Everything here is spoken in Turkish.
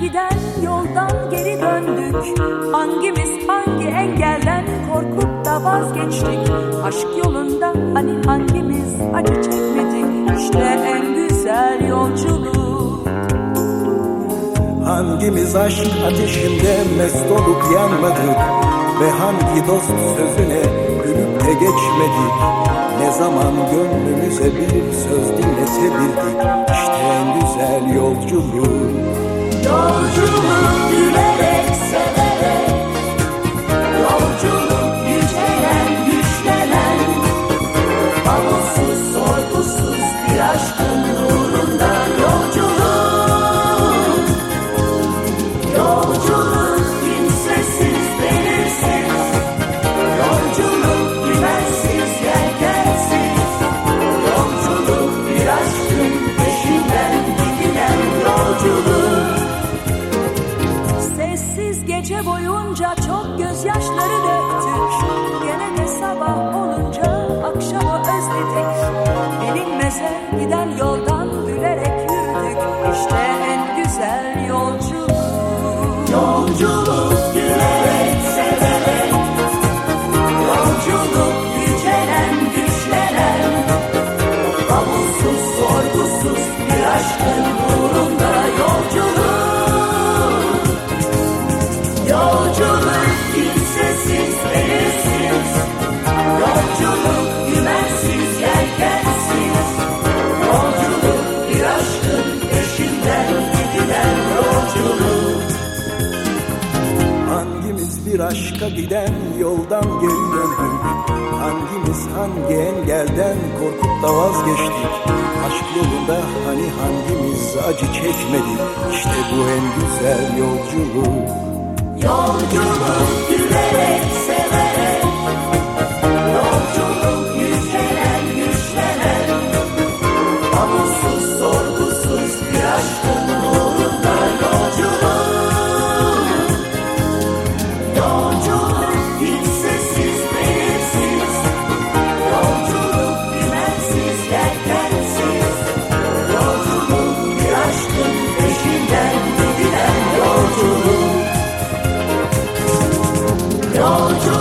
giden yoldan geri döndük. Hangimiz hangi engelden korkup da vazgeçtik? Aşk yolunda hani hangimiz acı çekmedik? İşte en güzel yolculuk. Hangimiz aşk ateşinde mest olup yanmadık? Ve hangi dost sözüne gülüp de geçmedik? Ne zaman gönlümüze bir söz dinletebildik İşte en güzel yolculuk Yolculuk gülerek gece boyunca çok gözyaşları döktük Gene de sabah olunca akşamı özledik. Bilinmeze giden yoldan gülerek yürüdük. İşte en güzel yolculuk. Yolculuk gülerek severek. Yolculuk yücelen güçlenen. Bavulsuz sorgusuz bir aşkın Yolculuk kimsesiz belirsiz Yolculuk güvensiz yelkensiz. Yolculuk bir aşkın peşinden gidilen yolculuk. Hangimiz bir aşka giden yoldan geri döndük? Hangimiz hangi engelden korkup da vazgeçtik? Aşk yolunda hani hangimiz acı çekmedik? İşte bu en güzel yolculuk Yolculuk gülerek told.